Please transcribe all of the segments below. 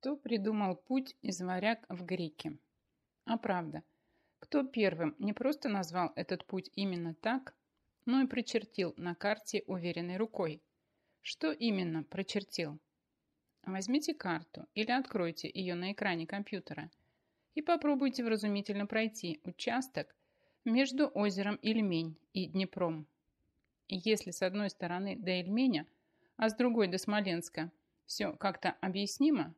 Кто придумал путь из варяг в греки? А правда, кто первым не просто назвал этот путь именно так, но и прочертил на карте уверенной рукой? Что именно прочертил? Возьмите карту или откройте ее на экране компьютера и попробуйте вразумительно пройти участок между озером Ильмень и Днепром. Если с одной стороны до Ильменя, а с другой до Смоленска все как-то объяснимо,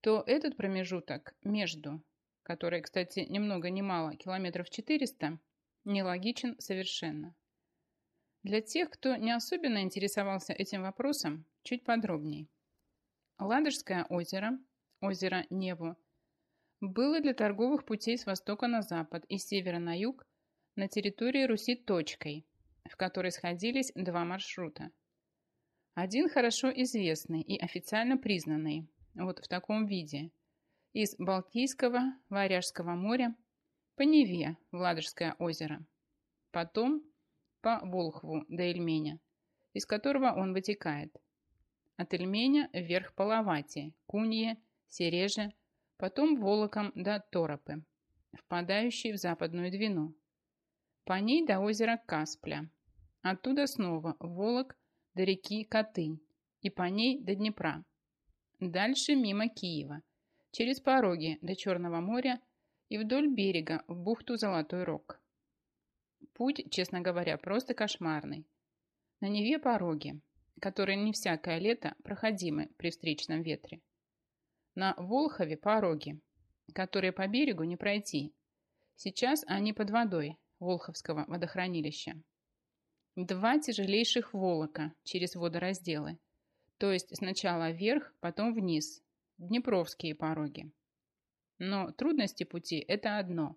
то этот промежуток между, который, кстати, ни много ни мало, километров 400, нелогичен совершенно. Для тех, кто не особенно интересовался этим вопросом, чуть подробнее. Ладожское озеро, озеро Неву, было для торговых путей с востока на запад и севера на юг на территории Руси точкой, в которой сходились два маршрута. Один хорошо известный и официально признанный, вот в таком виде, из Балтийского, Варяжского моря по Неве в Ладожское озеро, потом по Волхву до Эльменя, из которого он вытекает. От Эльменя вверх по Лавате, Кунье, Сереже, потом Волоком до Торопы, впадающей в западную Двину. По ней до озера Каспля, оттуда снова Волок до реки Катынь и по ней до Днепра. Дальше мимо Киева, через пороги до Черного моря и вдоль берега в бухту Золотой Рог. Путь, честно говоря, просто кошмарный. На Неве пороги, которые не всякое лето проходимы при встречном ветре. На Волхове пороги, которые по берегу не пройти. Сейчас они под водой Волховского водохранилища. Два тяжелейших волока через водоразделы, то есть сначала вверх, потом вниз, Днепровские пороги. Но трудности пути – это одно,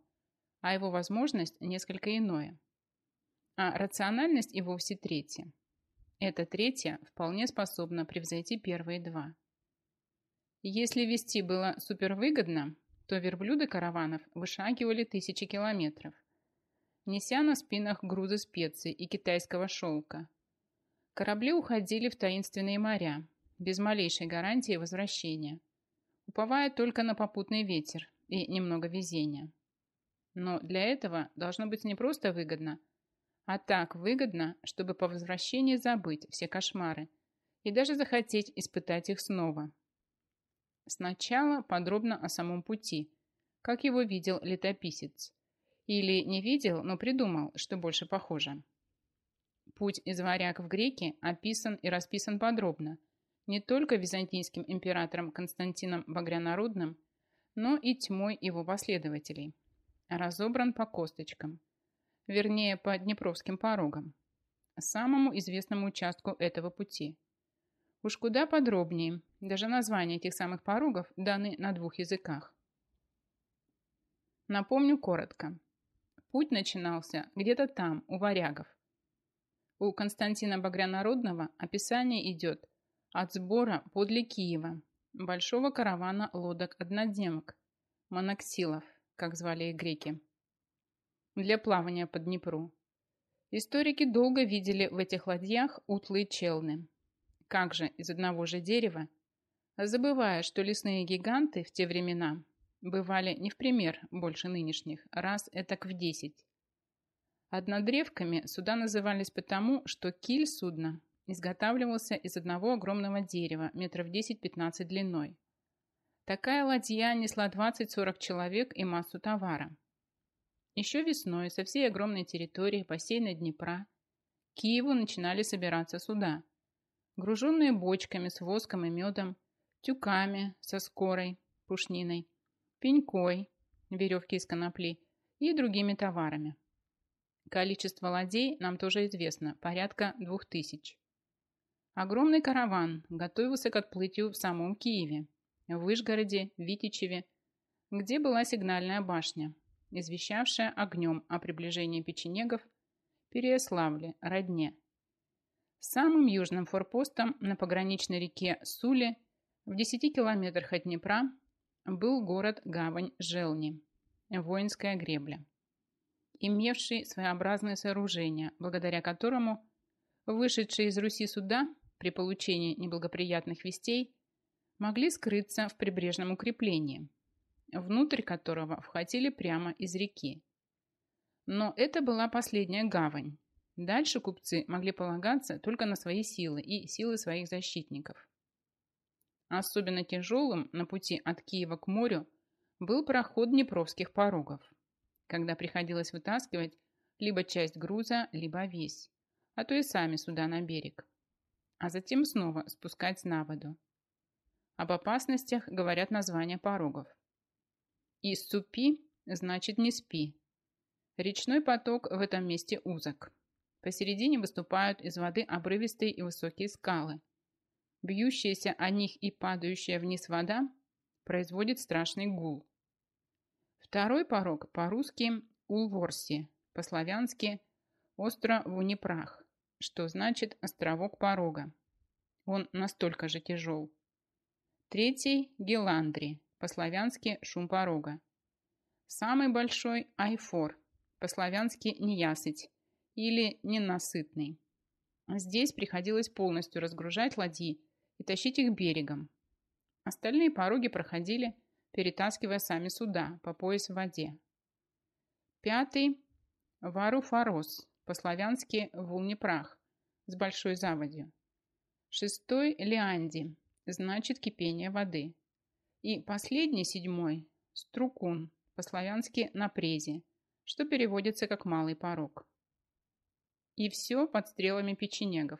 а его возможность – несколько иное. А рациональность и вовсе третье. Это третье вполне способно превзойти первые два. Если вести было супервыгодно, то верблюды караванов вышагивали тысячи километров, неся на спинах грузы специй и китайского шелка. Корабли уходили в таинственные моря, без малейшей гарантии возвращения, уповая только на попутный ветер и немного везения. Но для этого должно быть не просто выгодно, а так выгодно, чтобы по возвращении забыть все кошмары и даже захотеть испытать их снова. Сначала подробно о самом пути, как его видел летописец. Или не видел, но придумал, что больше похоже. Путь из варяг в греки описан и расписан подробно, не только византийским императором Константином Багрянарудным, но и тьмой его последователей. Разобран по косточкам – вернее по Днепровским порогам, самому известному участку этого пути. Уж куда подробнее, даже названия этих самых порогов даны на двух языках. Напомню коротко. Путь начинался где-то там, у варягов. У Константина Багрянародного описание идет от сбора подле Киева, большого каравана лодок-однодемок, моноксилов, как звали их греки для плавания по Днепру. Историки долго видели в этих ладьях утлые челны. Как же из одного же дерева? Забывая, что лесные гиганты в те времена бывали не в пример больше нынешних, раз этак в десять. Однодревками суда назывались потому, что киль судна изготавливался из одного огромного дерева метров 10-15 длиной. Такая ладья несла 20-40 человек и массу товара. Еще весной со всей огромной территории бассейна Днепра Киеву начинали собираться суда, груженные бочками с воском и медом, тюками со скорой, пушниной, пенькой, веревки из конопли и другими товарами. Количество ладей нам тоже известно, порядка двух тысяч. Огромный караван готовился к отплытию в самом Киеве, в Вышгороде, Витичеве, где была сигнальная башня, извещавшая огнем о приближении печенегов Переяславле, Родне. Самым южным форпостом на пограничной реке Суле в 10 километрах от Днепра был город-гавань Желни, воинская гребля, имевший своеобразное сооружение, благодаря которому вышедшие из Руси суда при получении неблагоприятных вестей могли скрыться в прибрежном укреплении, внутрь которого входили прямо из реки. Но это была последняя гавань. Дальше купцы могли полагаться только на свои силы и силы своих защитников. Особенно тяжелым на пути от Киева к морю был проход Днепровских порогов, когда приходилось вытаскивать либо часть груза, либо весь, а то и сами сюда на берег, а затем снова спускать на воду. Об опасностях говорят названия порогов. И «Исцупи» значит «не спи». Речной поток в этом месте узок. Посередине выступают из воды обрывистые и высокие скалы. Бьющаяся о них и падающая вниз вода производит страшный гул. Второй порог по-русски Улворси, по-славянски «Остро Вунипрах», что значит «островок порога». Он настолько же тяжел. Третий – Геландри, по-славянски «шум порога». Самый большой – Айфор, по-славянски «неясыть» или «ненасытный». Здесь приходилось полностью разгружать ладьи и тащить их берегом. Остальные пороги проходили, перетаскивая сами суда по пояс в воде. Пятый – Варуфарос, по-славянски «вулнепрах», с большой заводью. Шестой – Лианди, значит кипение воды. И последний, седьмой, струкун, по-славянски на презе, что переводится как малый порог. И все под стрелами печенегов,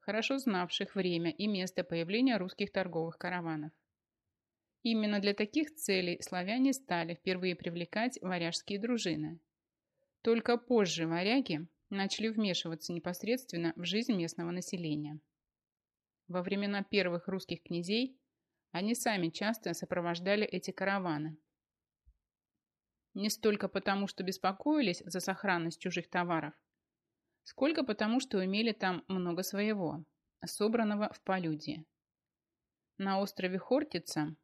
хорошо знавших время и место появления русских торговых караванов. Именно для таких целей славяне стали впервые привлекать варяжские дружины. Только позже варяги начали вмешиваться непосредственно в жизнь местного населения. Во времена первых русских князей они сами часто сопровождали эти караваны. Не столько потому, что беспокоились за сохранность чужих товаров, сколько потому, что имели там много своего, собранного в полюдии. На острове Хортица,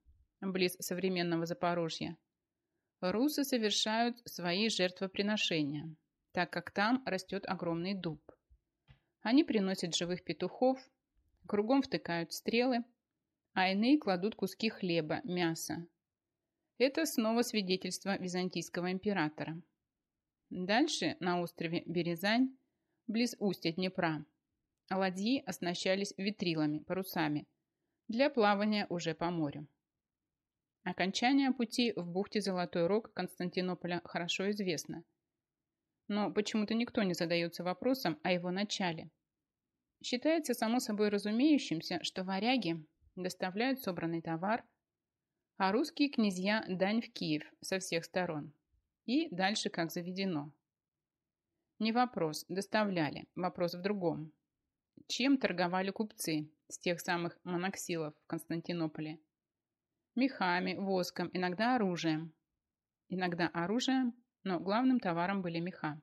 близ современного Запорожья, русы совершают свои жертвоприношения, так как там растет огромный дуб. Они приносят живых петухов, Кругом втыкают стрелы, а иные кладут куски хлеба, мяса. Это снова свидетельство византийского императора. Дальше на острове Березань, близ устья Днепра, ладьи оснащались витрилами, парусами, для плавания уже по морю. Окончание пути в бухте Золотой Рог Константинополя хорошо известно. Но почему-то никто не задается вопросом о его начале – Считается само собой разумеющимся, что варяги доставляют собранный товар, а русские князья дань в Киев со всех сторон. И дальше как заведено. Не вопрос, доставляли, вопрос в другом. Чем торговали купцы с тех самых моноксилов в Константинополе? Мехами, воском, иногда оружием. Иногда оружием, но главным товаром были меха.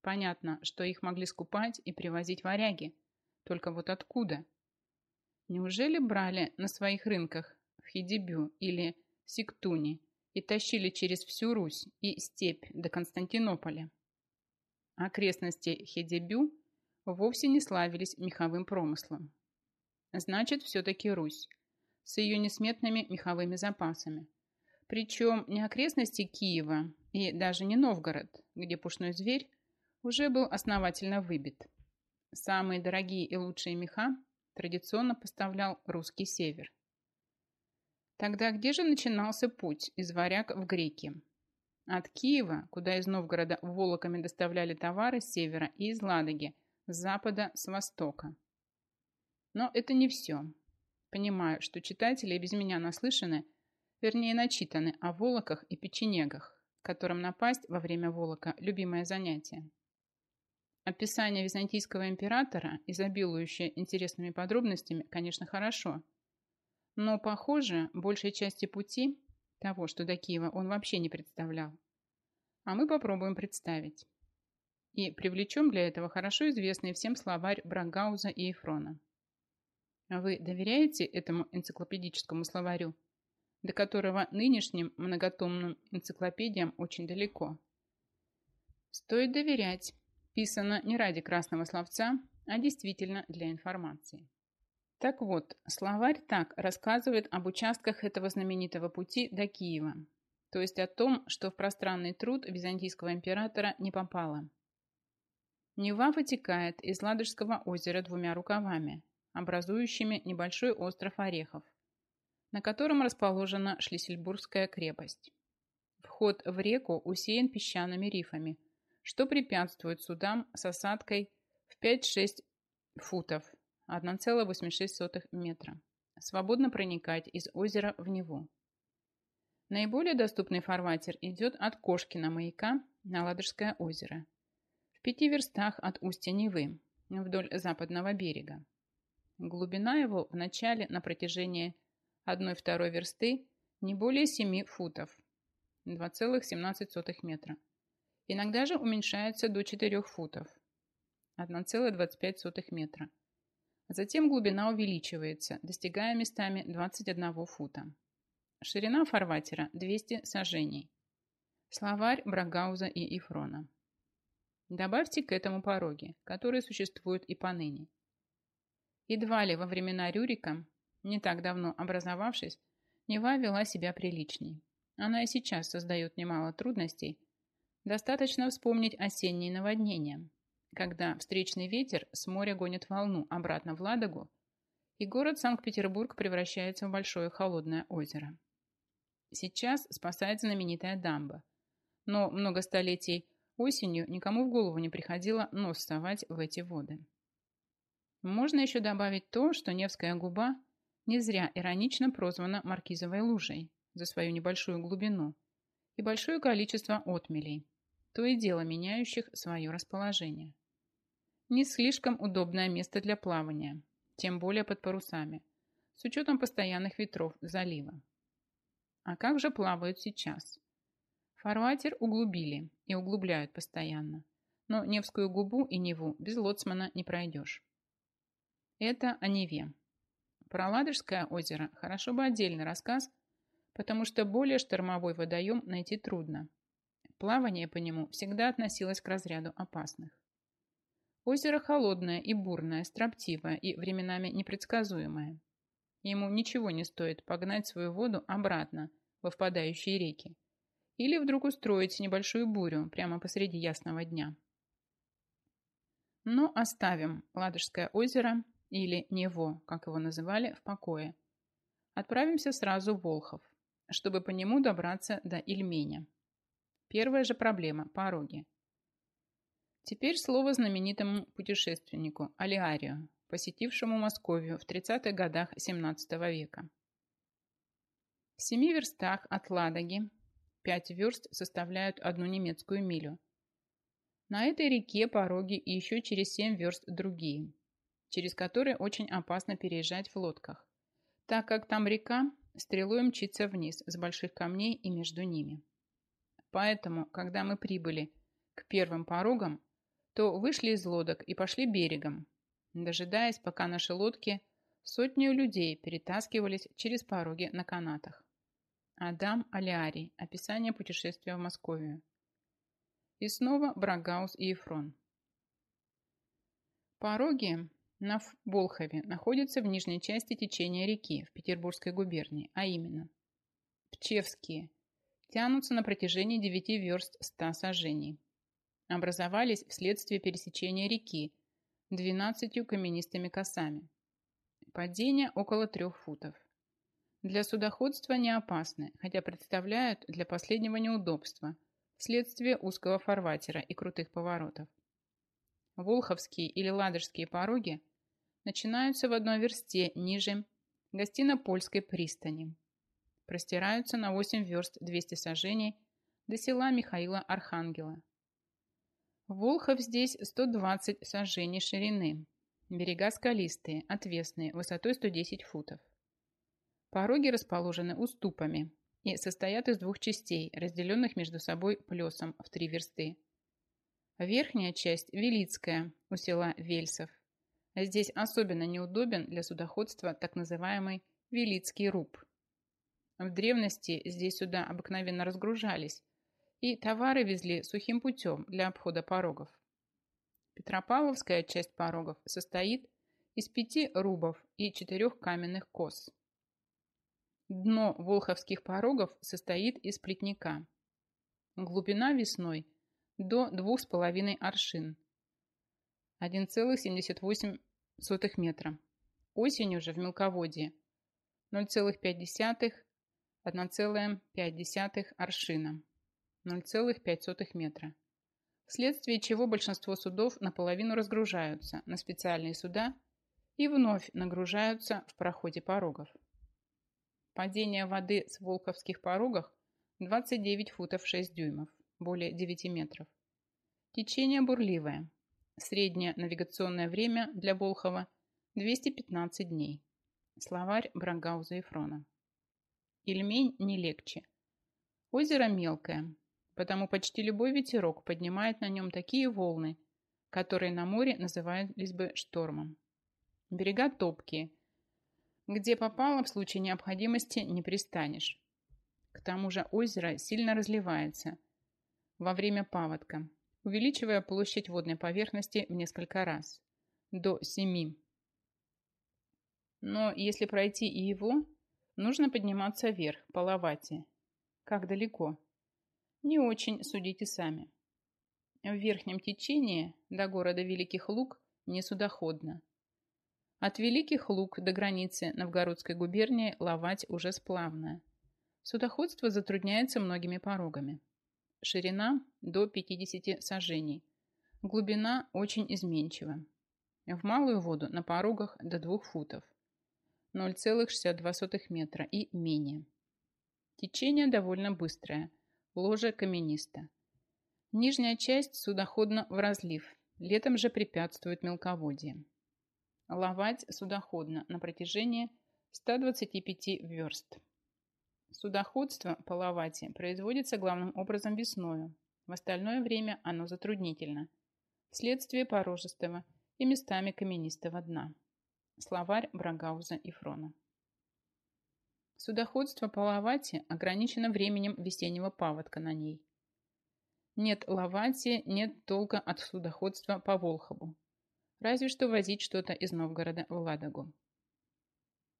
Понятно, что их могли скупать и привозить варяги. Только вот откуда? Неужели брали на своих рынках в Хидебю или Сиктуне и тащили через всю Русь и степь до Константинополя? Окрестности Хидебю вовсе не славились меховым промыслом. Значит, все-таки Русь с ее несметными меховыми запасами. Причем не окрестности Киева и даже не Новгород, где пушной зверь уже был основательно выбит. Самые дорогие и лучшие меха традиционно поставлял русский север. Тогда где же начинался путь из варяг в греки? От Киева, куда из Новгорода волоками доставляли товары с севера и из Ладоги, с запада, с востока. Но это не все. Понимаю, что читатели без меня наслышаны, вернее начитаны о волоках и печенегах, которым напасть во время волока – любимое занятие. Описание византийского императора, изобилующее интересными подробностями, конечно, хорошо. Но, похоже, большей части пути, того, что до Киева он вообще не представлял. А мы попробуем представить. И привлечем для этого хорошо известный всем словарь Брагауза и Ефрона. Вы доверяете этому энциклопедическому словарю, до которого нынешним многотомным энциклопедиям очень далеко? Стоит доверять, Писано не ради красного словца, а действительно для информации. Так вот, словарь так рассказывает об участках этого знаменитого пути до Киева, то есть о том, что в пространный труд византийского императора не попало. Нева вытекает из Ладожского озера двумя рукавами, образующими небольшой остров Орехов, на котором расположена Шлиссельбургская крепость. Вход в реку усеян песчаными рифами, что препятствует судам с осадкой в 5-6 футов 1,86 метра свободно проникать из озера в Неву. Наиболее доступный фарватер идет от Кошкина маяка на Ладожское озеро, в пяти верстах от устья Невы, вдоль западного берега. Глубина его в начале на протяжении 1-2 версты не более 7 футов, 2,17 метра. Иногда же уменьшается до 4 футов, 1,25 метра. Затем глубина увеличивается, достигая местами 21 фута. Ширина фарватера 200 сажений. Словарь Брагауза и Ифрона. Добавьте к этому пороги, которые существуют и поныне. Едва ли во времена Рюрика, не так давно образовавшись, Нева вела себя приличней. Она и сейчас создает немало трудностей. Достаточно вспомнить осенние наводнения, когда встречный ветер с моря гонит волну обратно в Ладогу, и город Санкт-Петербург превращается в большое холодное озеро. Сейчас спасает знаменитая дамба, но много столетий осенью никому в голову не приходило нос совать в эти воды. Можно еще добавить то, что Невская губа не зря иронично прозвана Маркизовой лужей за свою небольшую глубину и большое количество отмелей, то и дело меняющих свое расположение. Не слишком удобное место для плавания, тем более под парусами, с учетом постоянных ветров залива. А как же плавают сейчас? Фарватер углубили и углубляют постоянно, но Невскую губу и Неву без лоцмана не пройдешь. Это о Неве. Про Ладожское озеро хорошо бы отдельный рассказ, потому что более штормовой водоем найти трудно. Плавание по нему всегда относилось к разряду опасных. Озеро холодное и бурное, строптивое и временами непредсказуемое. Ему ничего не стоит погнать свою воду обратно во впадающие реки или вдруг устроить небольшую бурю прямо посреди ясного дня. Но оставим Ладожское озеро или Нево, как его называли, в покое. Отправимся сразу в Волхов, чтобы по нему добраться до Ильменя. Первая же проблема – пороги. Теперь слово знаменитому путешественнику Алиарию, посетившему Московию в 30-х годах XVII века. В семи верстах от Ладоги пять верст составляют одну немецкую милю. На этой реке пороги и еще через семь верст другие – через которые очень опасно переезжать в лодках, так как там река стрелой мчится вниз с больших камней и между ними. Поэтому, когда мы прибыли к первым порогам, то вышли из лодок и пошли берегом, дожидаясь, пока наши лодки сотню людей перетаскивались через пороги на канатах. Адам Алиарий. Описание путешествия в Московию. И снова Брагаус и Ефрон. Пороги на Болхове находится в нижней части течения реки в Петербургской губернии, а именно Пчевские, тянутся на протяжении 9 верст 100 сажений. Образовались вследствие пересечения реки 12 каменистыми косами. Падение около 3 футов. Для судоходства не опасны, хотя представляют для последнего неудобства вследствие узкого фарватера и крутых поворотов. Волховские или Ладожские пороги начинаются в одной версте ниже гостино-польской пристани. Простираются на 8 верст 200 сажений до села Михаила Архангела. Волхов здесь 120 сажений ширины. Берега скалистые, отвесные, высотой 110 футов. Пороги расположены уступами и состоят из двух частей, разделенных между собой плесом в три версты. Верхняя часть – Велицкая, у села Вельсов, Здесь особенно неудобен для судоходства так называемый Велицкий руб. В древности здесь сюда обыкновенно разгружались, и товары везли сухим путем для обхода порогов. Петропавловская часть порогов состоит из пяти рубов и четырех каменных кос. Дно волховских порогов состоит из плетника. Глубина весной до 2,5 аршин. 1,78 метра. Осенью же в мелководье 0,5-1,5 аршина. 0,5 метра. Вследствие чего большинство судов наполовину разгружаются на специальные суда и вновь нагружаются в проходе порогов. Падение воды с Волковских порогах 29 футов 6 дюймов, более 9 метров. Течение бурливое. Среднее навигационное время для Волхова 215 дней. Словарь Брангауза и Фрона. Ильмень не легче. Озеро мелкое, потому почти любой ветерок поднимает на нем такие волны, которые на море назывались бы штормом. Берега топкие, где попало в случае необходимости не пристанешь. К тому же озеро сильно разливается во время паводка, увеличивая площадь водной поверхности в несколько раз, до 7. Но если пройти и его, нужно подниматься вверх, по Лавате. Как далеко? Не очень, судите сами. В верхнем течении до города Великих Луг не судоходно. От Великих Луг до границы Новгородской губернии ловать уже сплавно. Судоходство затрудняется многими порогами. Ширина до 50 сажений. Глубина очень изменчива. В малую воду на порогах до 2 футов. 0,62 метра и менее. Течение довольно быстрое. Ложе каменисто. Нижняя часть судоходна в разлив. Летом же препятствует мелководье ловать судоходно на протяжении 125 верст. Судоходство по Лавате производится главным образом весною. В остальное время оно затруднительно, вследствие порожистого и местами каменистого дна. Словарь Брагауза и Фрона. Судоходство по Лавате ограничено временем весеннего паводка на ней. Нет Лавати, нет толка от судоходства по Волхову разве что возить что-то из Новгорода в Ладогу.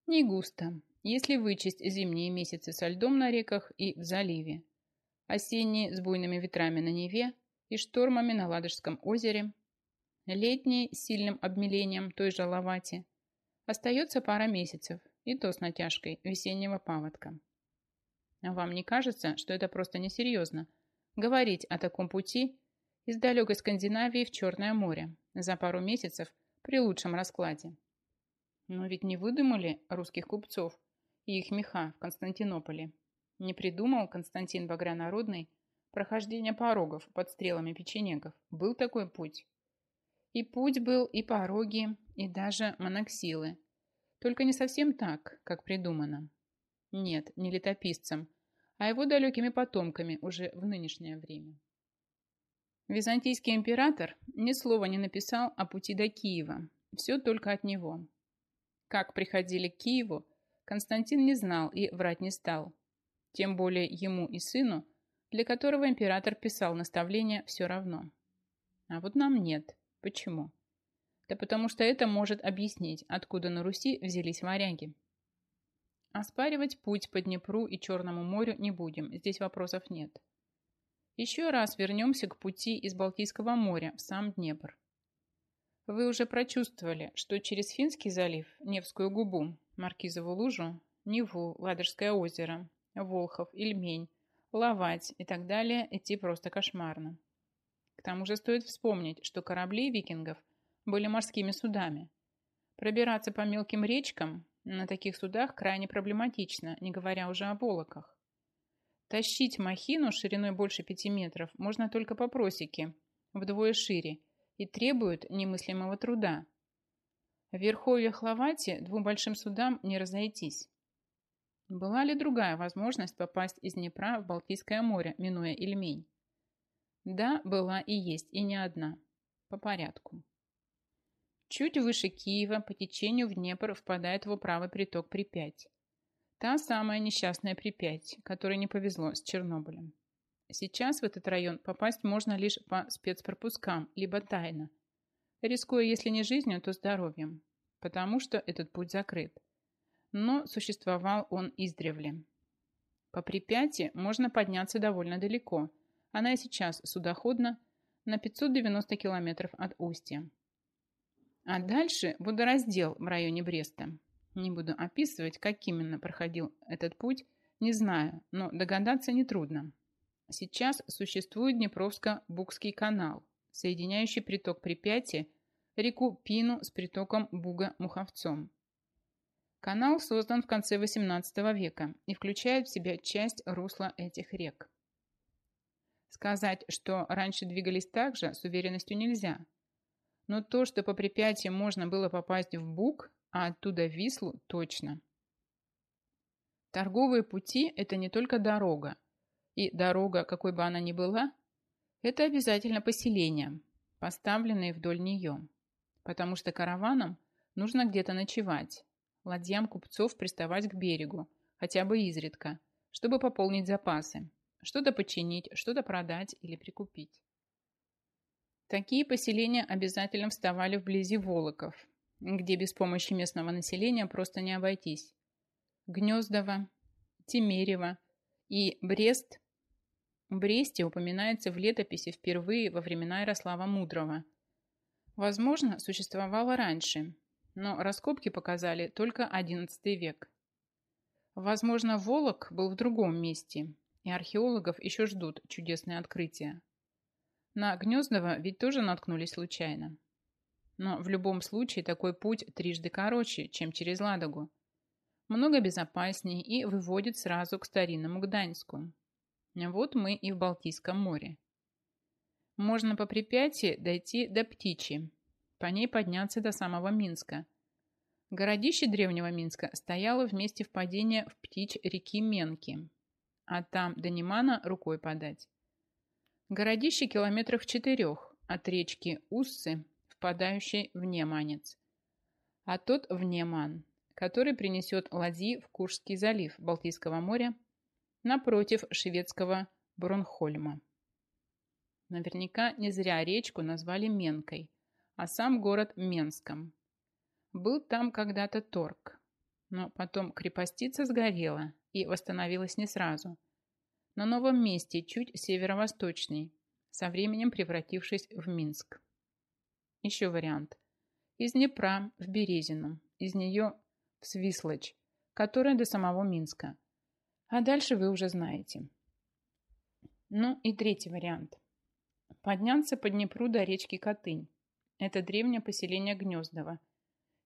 Не густо, если вычесть зимние месяцы со льдом на реках и в заливе, осенние с буйными ветрами на Неве и штормами на Ладожском озере, летние с сильным обмелением той же Лавати, остается пара месяцев, и то с натяжкой весеннего паводка. Вам не кажется, что это просто несерьезно говорить о таком пути из далекой Скандинавии в Черное море за пару месяцев при лучшем раскладе. Но ведь не выдумали русских купцов и их меха в Константинополе. Не придумал Константин Багрянародный прохождение порогов под стрелами печенегов. Был такой путь. И путь был, и пороги, и даже моноксилы. Только не совсем так, как придумано. Нет, не летописцем, а его далекими потомками уже в нынешнее время. Византийский император ни слова не написал о пути до Киева. Все только от него. Как приходили к Киеву, Константин не знал и врать не стал. Тем более ему и сыну, для которого император писал наставления все равно. А вот нам нет. Почему? Да потому что это может объяснить, откуда на Руси взялись варяги. Оспаривать путь по Днепру и Черному морю не будем, здесь вопросов нет. Еще раз вернемся к пути из Балтийского моря в сам Днепр. Вы уже прочувствовали, что через Финский залив, Невскую губу, Маркизову лужу, Неву, Ладожское озеро, Волхов, Ильмень, Ловать и так далее идти просто кошмарно. К тому же стоит вспомнить, что корабли викингов были морскими судами. Пробираться по мелким речкам на таких судах крайне проблематично, не говоря уже о волоках. Тащить махину шириной больше пяти метров можно только по просеке, вдвое шире, и требует немыслимого труда. В верховьях Лавати двум большим судам не разойтись. Была ли другая возможность попасть из Днепра в Балтийское море, минуя Ильмень? Да, была и есть, и не одна. По порядку. Чуть выше Киева по течению в Днепр впадает его правый приток Припять. Та самая несчастная Припять, которой не повезло с Чернобылем. Сейчас в этот район попасть можно лишь по спецпропускам, либо тайно, рискуя, если не жизнью, то здоровьем. потому что этот путь закрыт. Но существовал он издревле. По Припяти можно подняться довольно далеко. Она и сейчас судоходна на 590 километров от Устья. А дальше водораздел в районе Бреста. Не буду описывать, как именно проходил этот путь, не знаю, но догадаться нетрудно. Сейчас существует Днепровско-Букский канал, соединяющий приток Припяти, реку Пину с притоком Буга-Муховцом. Канал создан в конце XVIII века и включает в себя часть русла этих рек. Сказать, что раньше двигались так же, с уверенностью нельзя. Но то, что по Припяти можно было попасть в Буг, а оттуда в Вислу, точно. Торговые пути – это не только дорога, и дорога, какой бы она ни была, это обязательно поселения, поставленные вдоль нее, потому что караванам нужно где-то ночевать, ладьям купцов приставать к берегу, хотя бы изредка, чтобы пополнить запасы, что-то починить, что-то продать или прикупить. Такие поселения обязательно вставали вблизи Волоков, где без помощи местного населения просто не обойтись. Гнездово, Тимерево и Брест Бресте упоминается в летописи впервые во времена Ярослава Мудрого. Возможно, существовало раньше, но раскопки показали только XI век. Возможно, Волок был в другом месте, и археологов еще ждут чудесные открытия. На Гнездово ведь тоже наткнулись случайно. Но в любом случае такой путь трижды короче, чем через Ладогу. Много безопаснее и выводит сразу к старинному Гданьску. Вот мы и в Балтийском море. Можно по Припяти дойти до Птичи, по ней подняться до самого Минска. Городище древнего Минска стояло в месте впадения в Птич реки Менки, а там до Немана рукой подать. Городище километров четырех от речки Уссы, впадающей в Неманец, а тот в Неман, который принесет ладьи в Куршский залив Балтийского моря напротив шведского Бронхольма. Наверняка не зря речку назвали Менкой, а сам город Менском. Был там когда-то торг, но потом крепостица сгорела и восстановилась не сразу. На новом месте, чуть северо-восточней, со временем превратившись в Минск. Еще вариант. Из Днепра в Березину, из нее в Свислочь, которая до самого Минска – а дальше вы уже знаете. Ну и третий вариант. Подняться по Днепру до речки Котынь. Это древнее поселение Гнездово.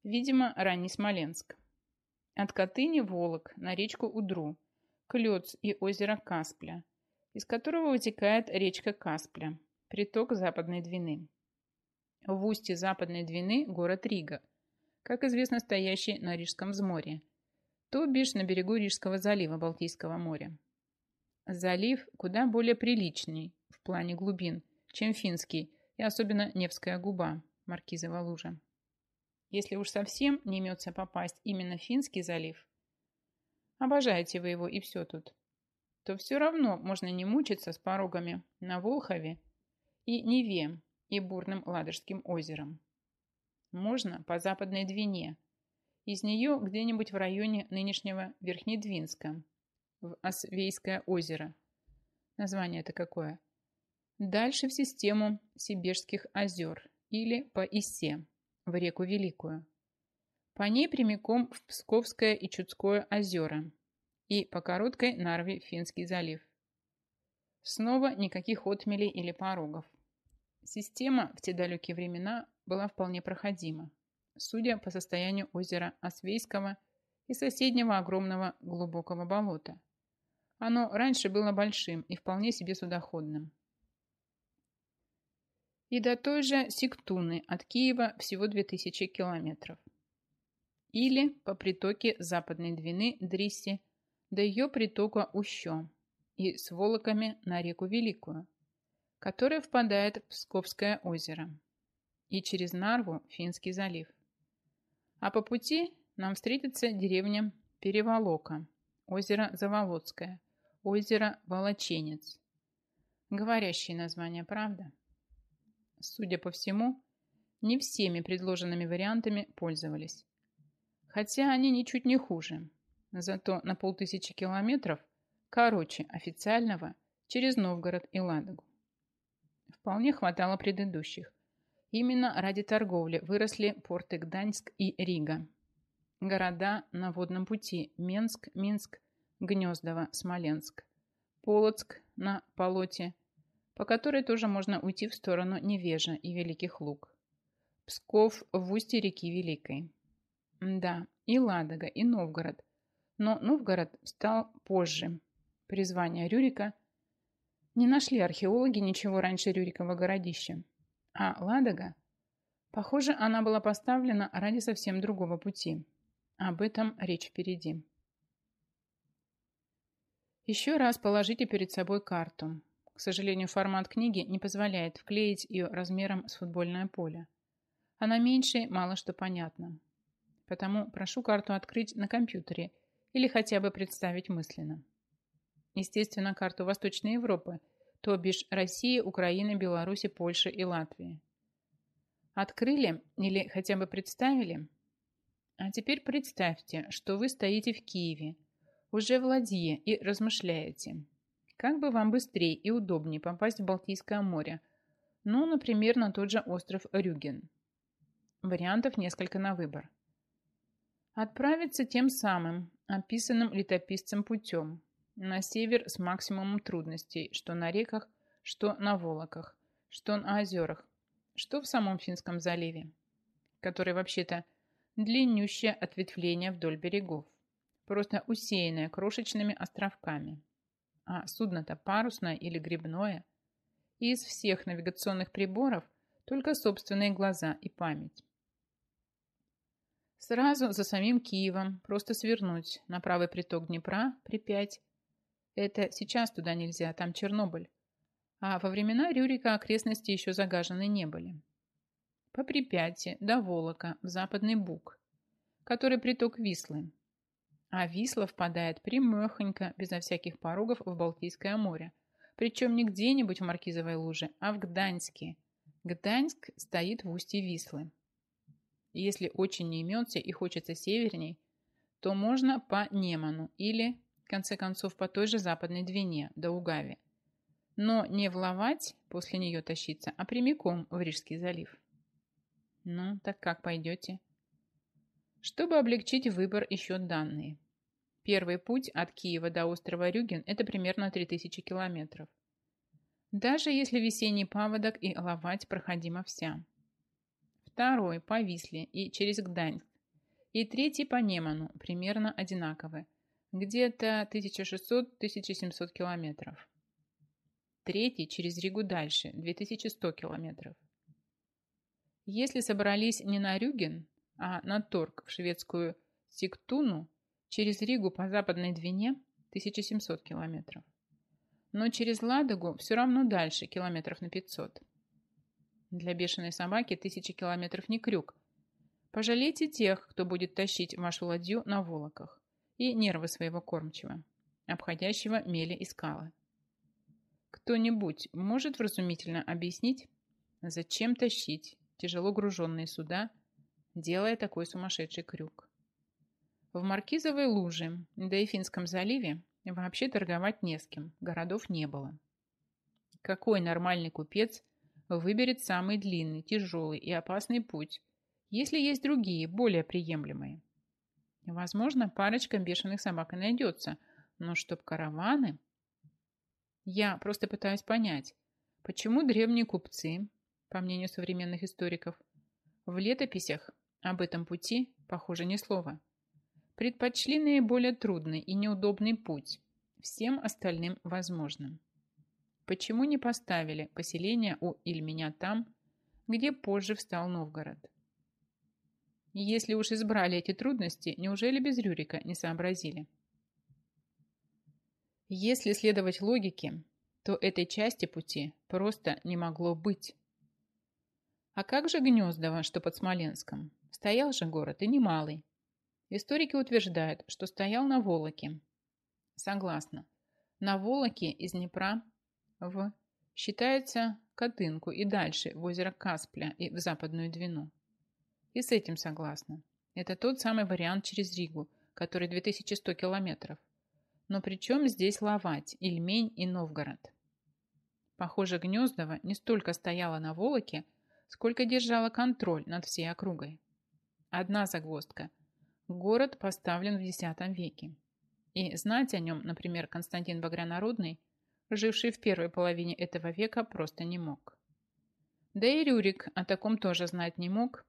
Видимо, ранний Смоленск. От Котыни Волок на речку Удру, Клёц и озеро Каспля, из которого вытекает речка Каспля, приток Западной Двины. В устье Западной Двины город Рига, как известно, стоящий на Рижском взморье – то бишь на берегу Рижского залива Балтийского моря. Залив куда более приличный в плане глубин, чем финский и особенно Невская губа, Маркизова лужа. Если уж совсем не имется попасть именно в Финский залив, обожаете вы его и все тут, то все равно можно не мучиться с порогами на Волхове и Неве и бурным Ладожским озером. Можно по Западной Двине, из нее где-нибудь в районе нынешнего Верхнедвинска, в Освейское озеро. Название это какое? Дальше в систему Сибирских озер или по Исе, в реку Великую. По ней прямиком в Псковское и Чудское озера и по короткой Нарве Финский залив. Снова никаких отмелей или порогов. Система в те далекие времена была вполне проходима судя по состоянию озера Освейского и соседнего огромного глубокого болота. Оно раньше было большим и вполне себе судоходным. И до той же Сиктуны от Киева всего 2000 километров. Или по притоке Западной Двины Дрисси до ее притока Ущо и с Волоками на реку Великую, которая впадает в Псковское озеро, и через Нарву Финский залив. А по пути нам встретится деревня Переволока, озеро Заволоцкое, озеро Волоченец. Говорящие названия, правда? Судя по всему, не всеми предложенными вариантами пользовались. Хотя они ничуть не хуже. Зато на полтысячи километров короче официального через Новгород и Ладогу. Вполне хватало предыдущих. Именно ради торговли выросли порты Гданьск и Рига. Города на водном пути Менск, Минск, Гнездово, Смоленск, Полоцк на Полоте, по которой тоже можно уйти в сторону Невежа и Великих Луг. Псков в устье реки Великой. Да, и Ладога, и Новгород. Но Новгород стал позже. Призвание Рюрика не нашли археологи ничего раньше Рюрикова городища. А Ладога? Похоже, она была поставлена ради совсем другого пути. Об этом речь впереди. Еще раз положите перед собой карту. К сожалению, формат книги не позволяет вклеить ее размером с футбольное поле. Она меньше, мало что понятно. Потому прошу карту открыть на компьютере или хотя бы представить мысленно. Естественно, карту Восточной Европы, то бишь России, Украины, Беларуси, Польши и Латвии. Открыли или хотя бы представили? А теперь представьте, что вы стоите в Киеве, уже в ладье и размышляете. Как бы вам быстрее и удобнее попасть в Балтийское море? Ну, например, на тот же остров Рюген. Вариантов несколько на выбор. Отправиться тем самым, описанным летописцем путем, на север с максимумом трудностей, что на реках, что на Волоках, что на озерах, что в самом Финском заливе, который вообще-то длиннющее ответвление вдоль берегов, просто усеянное крошечными островками. А судно-то парусное или грибное. И из всех навигационных приборов только собственные глаза и память. Сразу за самим Киевом просто свернуть на правый приток Днепра, Припять. Это сейчас туда нельзя, там Чернобыль. А во времена Рюрика окрестности еще загажены не были. По Припяти до Волока в Западный Буг, который приток Вислы. А Висла впадает прямехонько, безо всяких порогов, в Балтийское море. Причем не где-нибудь в Маркизовой луже, а в Гданьске. Гданьск стоит в устье Вислы. Если очень не имется и хочется северней, то можно по Неману или, в конце концов, по той же западной Двине, до Угави. Но не в Ловать после нее тащиться, а прямиком в Рижский залив. Ну, так как пойдете? Чтобы облегчить выбор, еще данные. Первый путь от Киева до острова Рюген – это примерно 3000 километров. Даже если весенний паводок и ловать проходима вся второй по Висле и через Гданьск, и третий по Неману, примерно одинаковы, где-то 1600-1700 километров. Третий через Ригу дальше, 2100 километров. Если собрались не на Рюген, а на Торг в шведскую Сиктуну, через Ригу по западной Двине 1700 километров. Но через Ладогу все равно дальше, километров на 500. Для бешеной собаки тысячи километров не крюк. Пожалейте тех, кто будет тащить вашу ладью на волоках, и нервы своего кормчего, обходящего мели и скалы. Кто-нибудь может вразумительно объяснить, зачем тащить тяжело груженные суда, делая такой сумасшедший крюк? В Маркизовой луже, да и Финском заливе вообще торговать не с кем, городов не было. Какой нормальный купец – выберет самый длинный, тяжелый и опасный путь, если есть другие, более приемлемые. Возможно, парочка бешеных собак и найдется, но чтоб караваны... Я просто пытаюсь понять, почему древние купцы, по мнению современных историков, в летописях об этом пути, похоже, ни слова, предпочли наиболее трудный и неудобный путь всем остальным возможным. Почему не поставили поселение у Ильменя там, где позже встал Новгород? Если уж избрали эти трудности, неужели без Рюрика не сообразили? Если следовать логике, то этой части пути просто не могло быть. А как же Гнездово, что под Смоленском? Стоял же город, и немалый. Историки утверждают, что стоял на Волоке. Согласна. На Волоке из Днепра в Считается Котынку и дальше, в озеро Каспля и в Западную Двину. И с этим согласна. Это тот самый вариант через Ригу, который 2100 километров. Но при чем здесь Ловать, Ильмень и Новгород? Похоже, Гнездово не столько стояло на Волоке, сколько держало контроль над всей округой. Одна загвоздка. Город поставлен в X веке. И знать о нем, например, Константин Багрянародный, живший в первой половине этого века, просто не мог. Да и Рюрик о таком тоже знать не мог.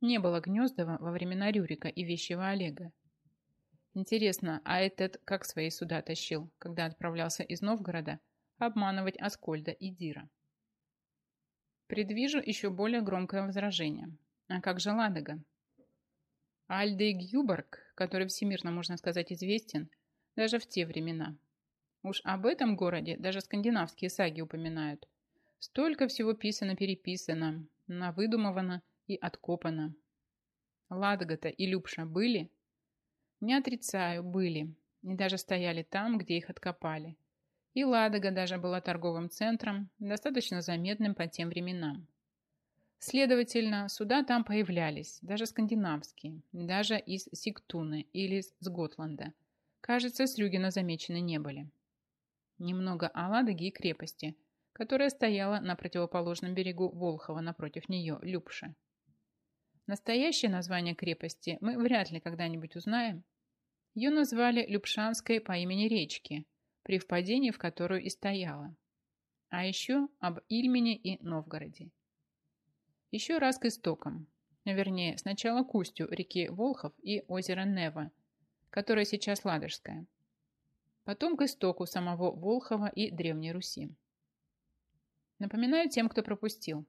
Не было Гнездова во времена Рюрика и Вещего Олега. Интересно, а этот как свои суда тащил, когда отправлялся из Новгорода обманывать Аскольда и Дира? Предвижу еще более громкое возражение. А как же Ладога? Альде Гюборг, который всемирно, можно сказать, известен, даже в те времена. Уж об этом городе даже скандинавские саги упоминают. Столько всего писано-переписано, навыдумывано и откопано. Ладога-то и Любша были? Не отрицаю, были. И даже стояли там, где их откопали. И Ладога даже была торговым центром, достаточно заметным по тем временам. Следовательно, суда там появлялись, даже скандинавские, даже из Сиктуны или с Готланда. Кажется, с Рюгена замечены не были. Немного о Ладоге и крепости, которая стояла на противоположном берегу Волхова напротив нее, Любша. Настоящее название крепости мы вряд ли когда-нибудь узнаем. Ее назвали Любшанской по имени речки, при впадении в которую и стояла. А еще об Ильмене и Новгороде. Еще раз к истокам. Вернее, сначала к устью реки Волхов и озера Нева, которое сейчас Ладожское. Потом к истоку самого Волхова и Древней Руси. Напоминаю тем, кто пропустил.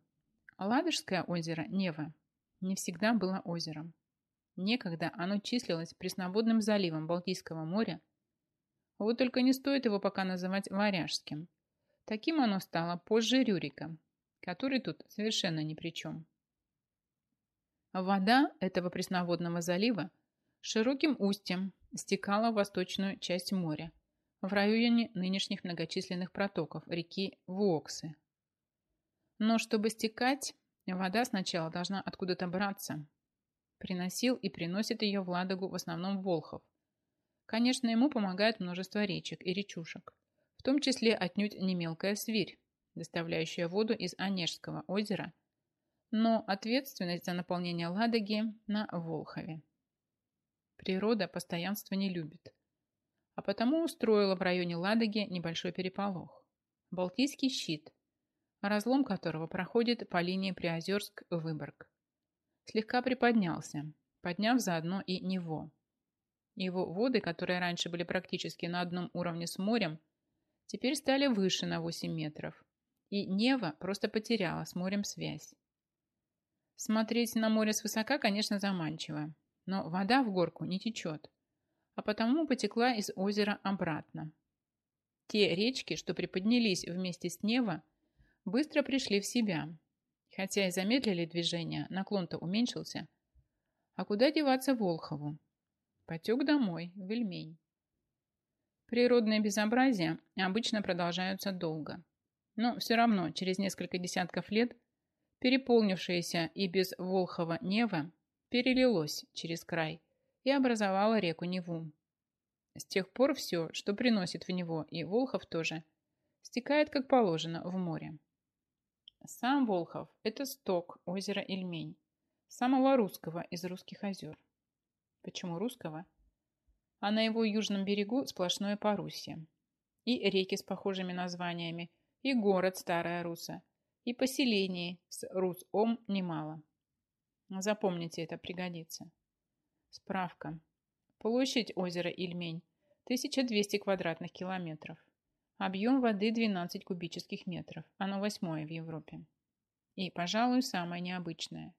Ладожское озеро Нева не всегда было озером. Некогда оно числилось пресноводным заливом Балтийского моря. Вот только не стоит его пока называть Варяжским. Таким оно стало позже Рюрика, который тут совершенно ни при чем. Вода этого пресноводного залива широким устьем стекала в восточную часть моря, в районе нынешних многочисленных протоков реки Вуоксы. Но чтобы стекать, вода сначала должна откуда-то браться. Приносил и приносит ее в Ладогу в основном Волхов. Конечно, ему помогает множество речек и речушек, в том числе отнюдь не мелкая свирь, доставляющая воду из Онежского озера, но ответственность за наполнение Ладоги на Волхове. Природа постоянства не любит, а потому устроила в районе Ладоги небольшой переполох. Балтийский щит, разлом которого проходит по линии Приозерск-Выборг. Слегка приподнялся, подняв заодно и Него. Его воды, которые раньше были практически на одном уровне с морем, теперь стали выше на 8 метров, и Нева просто потеряла с морем связь. Смотреть на море свысока, конечно, заманчиво, но вода в горку не течет, а потому потекла из озера обратно. Те речки, что приподнялись вместе с Нева, быстро пришли в себя, хотя и замедлили движение, наклон-то уменьшился. А куда деваться Волхову? Потек домой, в Ильмень. Природные безобразия обычно продолжаются долго. Но все равно через несколько десятков лет переполнившееся и без Волхова Нева перелилось через край и образовало реку Неву. С тех пор все, что приносит в него и Волхов тоже, стекает как положено в море. Сам Волхов – это сток озера Ильмень, самого русского из русских озер. Почему русского? А на его южном берегу сплошное Парусье. И реки с похожими названиями, и город Старая Руса, и поселений с Рус-Ом немало. Запомните, это пригодится. Справка. Площадь озера Ильмень 1200 квадратных километров. Объем воды 12 кубических метров. Оно восьмое в Европе. И, пожалуй, самое необычное.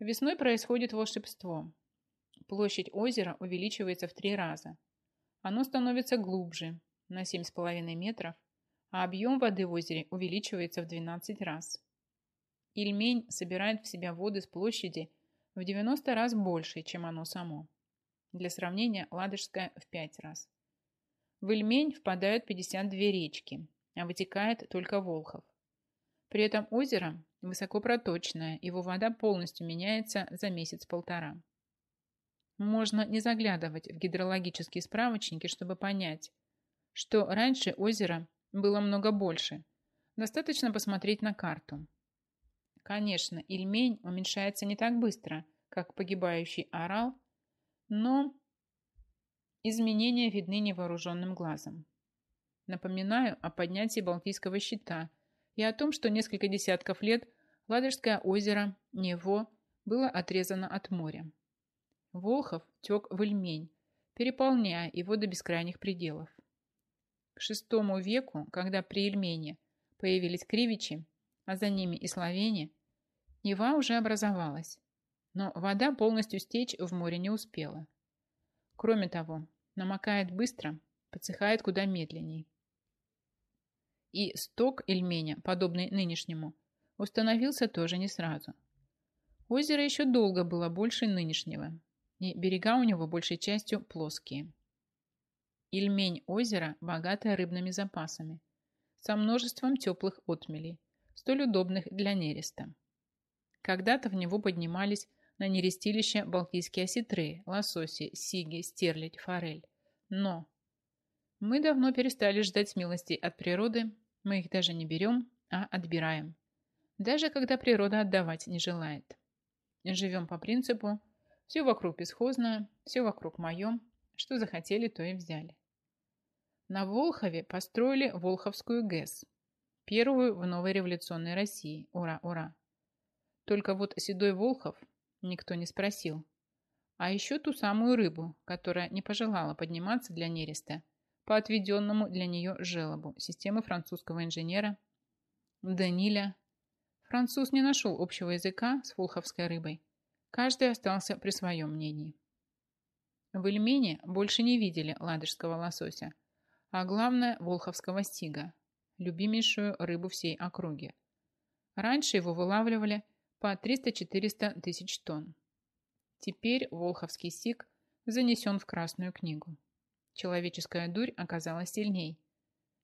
Весной происходит волшебство. Площадь озера увеличивается в три раза. Оно становится глубже, на 7,5 метров, а объем воды в озере увеличивается в 12 раз. Ильмень собирает в себя воды с площади в 90 раз больше, чем оно само. Для сравнения, Ладожская в 5 раз. В Ильмень впадают 52 речки, а вытекает только Волхов. При этом озеро высокопроточное, его вода полностью меняется за месяц-полтора. Можно не заглядывать в гидрологические справочники, чтобы понять, что раньше озеро было много больше. Достаточно посмотреть на карту. Конечно, Ильмень уменьшается не так быстро, как погибающий Орал, но изменения видны невооруженным глазом. Напоминаю о поднятии Балтийского щита и о том, что несколько десятков лет Ладожское озеро Нево было отрезано от моря. Волхов тек в Ильмень, переполняя его до бескрайних пределов. К VI веку, когда при Ильмене появились кривичи, а за ними и словени, Нева уже образовалась, но вода полностью стечь в море не успела. Кроме того, намокает быстро, подсыхает куда медленней. И сток Ильменя, подобный нынешнему, установился тоже не сразу. Озеро еще долго было больше нынешнего, и берега у него большей частью плоские. Ильмень озера богатое рыбными запасами, со множеством теплых отмелей, столь удобных для нереста. Когда-то в него поднимались на нерестилище балтийские осетры, лососи, сиги, стерлядь, форель. Но мы давно перестали ждать милости от природы, мы их даже не берем, а отбираем. Даже когда природа отдавать не желает. Живем по принципу все вокруг бесхозное, все вокруг моем. Что захотели, то и взяли. На Волхове построили Волховскую ГЭС. Первую в новой революционной России. Ура, ура. Только вот седой Волхов никто не спросил. А еще ту самую рыбу, которая не пожелала подниматься для нереста по отведенному для нее желобу системы французского инженера Даниля. Француз не нашел общего языка с волховской рыбой Каждый остался при своем мнении. В Ильмене больше не видели ладожского лосося, а главное – волховского стига, любимейшую рыбу всей округи. Раньше его вылавливали по 300-400 тысяч тонн. Теперь волховский стиг занесен в Красную книгу. Человеческая дурь оказалась сильней.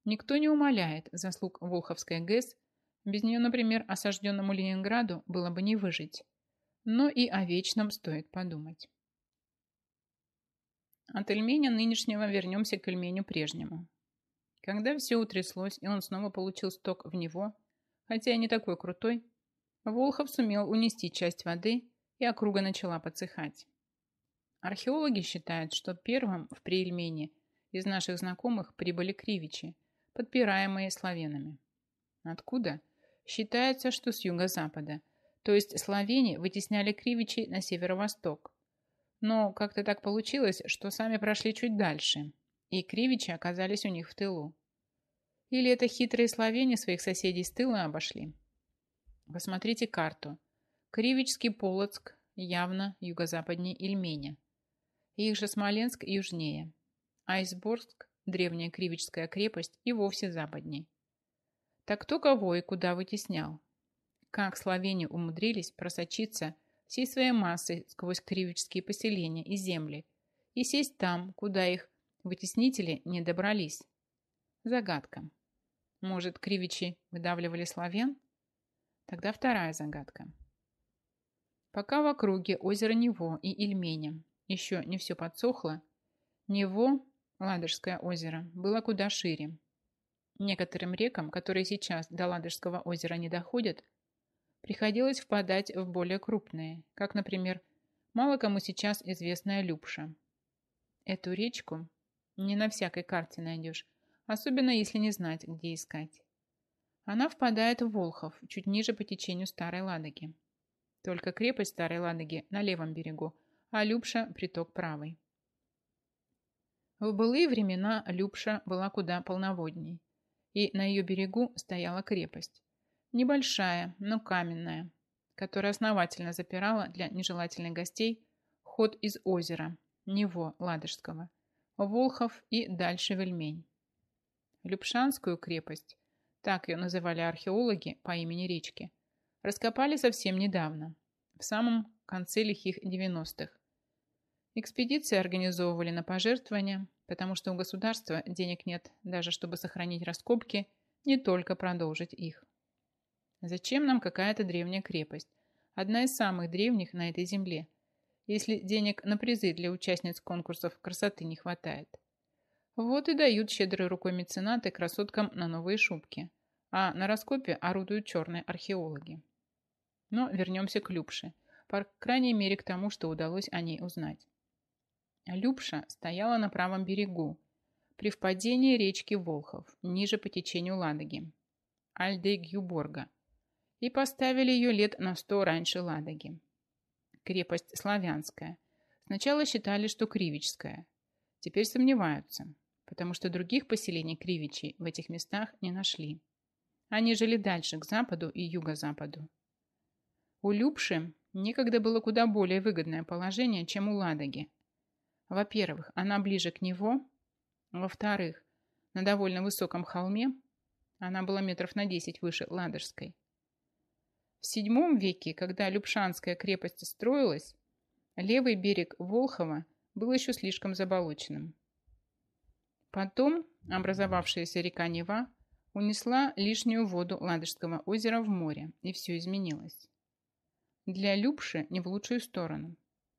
Никто не умаляет заслуг Волховской ГЭС, без нее, например, осажденному Ленинграду было бы не выжить но и о вечном стоит подумать. От Эльменя нынешнего вернемся к Эльменю прежнему. Когда все утряслось, и он снова получил сток в него, хотя и не такой крутой, Волхов сумел унести часть воды, и округа начала подсыхать. Археологи считают, что первым в Приэльмене из наших знакомых прибыли кривичи, подпираемые славянами. Откуда? Считается, что с юго-запада – то есть славяне вытесняли кривичи на северо-восток. Но как-то так получилось, что сами прошли чуть дальше, и кривичи оказались у них в тылу. Или это хитрые славяне своих соседей с тыла обошли? Посмотрите карту. Кривичский Полоцк явно юго-западнее Ильменя. Их же Смоленск южнее. Айсборск, древняя Кривичская крепость, и вовсе западней. Так кто кого и куда вытеснял? как словени умудрились просочиться всей своей массой сквозь кривические поселения и земли и сесть там, куда их вытеснители не добрались. Загадка. Может, кривичи выдавливали славян? Тогда вторая загадка. Пока в округе озера Нево и Ильменя еще не все подсохло, Нево, Ладожское озеро, было куда шире. Некоторым рекам, которые сейчас до Ладожского озера не доходят, приходилось впадать в более крупные, как, например, мало кому сейчас известная Любша. Эту речку не на всякой карте найдешь, особенно если не знать, где искать. Она впадает в Волхов, чуть ниже по течению Старой Ладоги. Только крепость Старой Ладоги на левом берегу, а Любша – приток правый. В былые времена Любша была куда полноводней, и на ее берегу стояла крепость. Небольшая, но каменная, которая основательно запирала для нежелательных гостей ход из озера, Него Ладожского, Волхов и дальше Вельмень. Любшанскую крепость, так ее называли археологи по имени речки, раскопали совсем недавно, в самом конце лихих 90-х. Экспедиции организовывали на пожертвования, потому что у государства денег нет даже чтобы сохранить раскопки не только продолжить их. Зачем нам какая-то древняя крепость, одна из самых древних на этой земле, если денег на призы для участниц конкурсов красоты не хватает? Вот и дают щедрой рукой меценаты красоткам на новые шубки, а на раскопе орудуют черные археологи. Но вернемся к Любше, по крайней мере к тому, что удалось о ней узнать. Любша стояла на правом берегу, при впадении речки Волхов, ниже по течению Ладоги, Альдегюборга, и поставили ее лет на сто раньше Ладоги. Крепость славянская. Сначала считали, что кривичская. Теперь сомневаются, потому что других поселений кривичей в этих местах не нашли. Они жили дальше, к западу и юго-западу. У Любши некогда было куда более выгодное положение, чем у Ладоги. Во-первых, она ближе к него, во-вторых, на довольно высоком холме она была метров на десять выше Ладожской. В VII веке, когда Любшанская крепость строилась, левый берег Волхова был еще слишком заболоченным. Потом образовавшаяся река Нева унесла лишнюю воду Ладожского озера в море, и все изменилось. Для Любши не в лучшую сторону.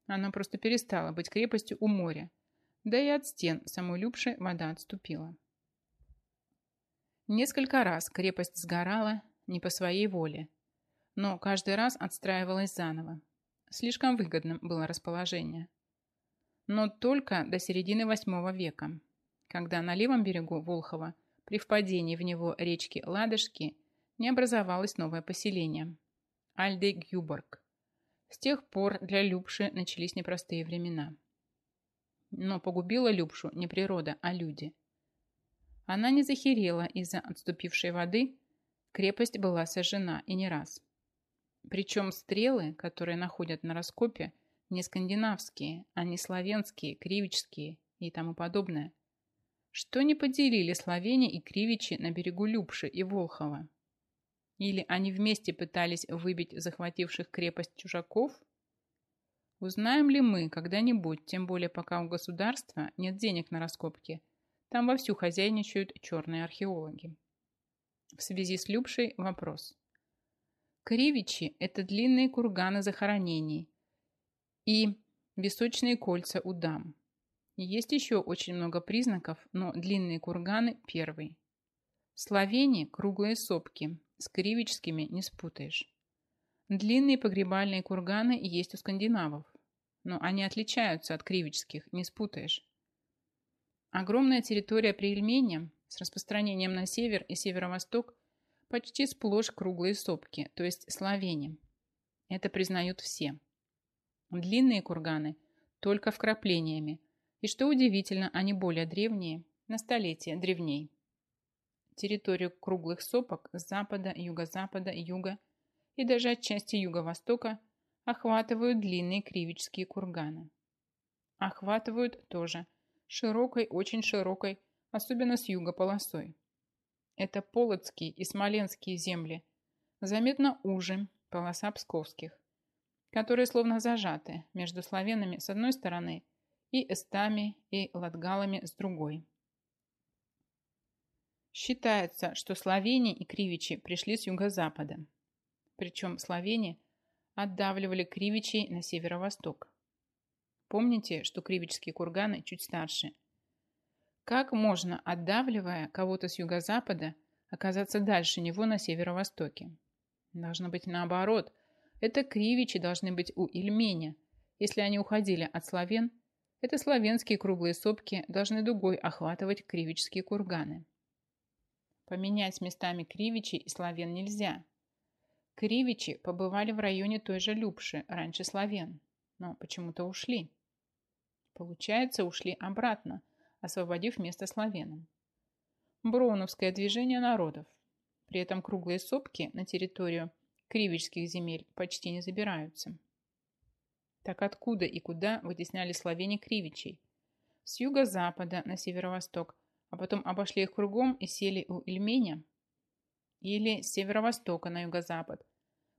Она просто перестала быть крепостью у моря – да и от стен самой Любши вода отступила. Несколько раз крепость сгорала не по своей воле, но каждый раз отстраивалась заново. Слишком выгодным было расположение. Но только до середины восьмого века, когда на левом берегу Волхова при впадении в него речки Ладожки не образовалось новое поселение – Альде-Гюборг. С тех пор для Любши начались непростые времена. Но погубила Любшу не природа, а люди. Она не захерела из-за отступившей воды, крепость была сожжена и не раз. Причем стрелы, которые находят на раскопе, не скандинавские, а не славянские, кривичские и тому подобное. Что не поделили славяне и кривичи на берегу Любши и Волхова? Или они вместе пытались выбить захвативших крепость чужаков – Узнаем ли мы когда-нибудь, тем более пока у государства нет денег на раскопки, там вовсю хозяйничают черные археологи. В связи с Любшей вопрос. Кривичи – это длинные курганы захоронений и височные кольца у дам. Есть еще очень много признаков, но длинные курганы – первый. В Словении круглые сопки, с кривичскими не спутаешь. Длинные погребальные курганы есть у скандинавов, но они отличаются от кривических, не спутаешь. Огромная территория Приельменя с распространением на север и северо-восток почти сплошь круглые сопки, то есть словени. Это признают все. Длинные курганы только вкраплениями, и что удивительно, они более древние, на столетие древней. Территорию круглых сопок с запада, юго-запада, юга – и даже отчасти юго-востока охватывают длинные кривические курганы. Охватывают тоже широкой, очень широкой, особенно с юга полосой. Это Полоцкие и Смоленские земли, заметно уже полоса Псковских, которые словно зажаты между славянами с одной стороны и эстами и латгалами с другой. Считается, что славяне и кривичи пришли с юго-запада, причем словени отдавливали кривичей на северо-восток. Помните, что кривичские курганы чуть старше. Как можно, отдавливая кого-то с юго-запада, оказаться дальше него на северо-востоке? Должно быть наоборот. Это кривичи должны быть у Ильменя. Если они уходили от славян, это славянские круглые сопки должны дугой охватывать кривические курганы. Поменять местами кривичи и славян нельзя – Кривичи побывали в районе той же Любши, раньше славян, но почему-то ушли. Получается, ушли обратно, освободив место славянам. Броуновское движение народов. При этом круглые сопки на территорию кривичских земель почти не забираются. Так откуда и куда вытесняли славяне кривичей? С юго-запада на северо-восток, а потом обошли их кругом и сели у Ильменя – или с северо-востока на юго-запад.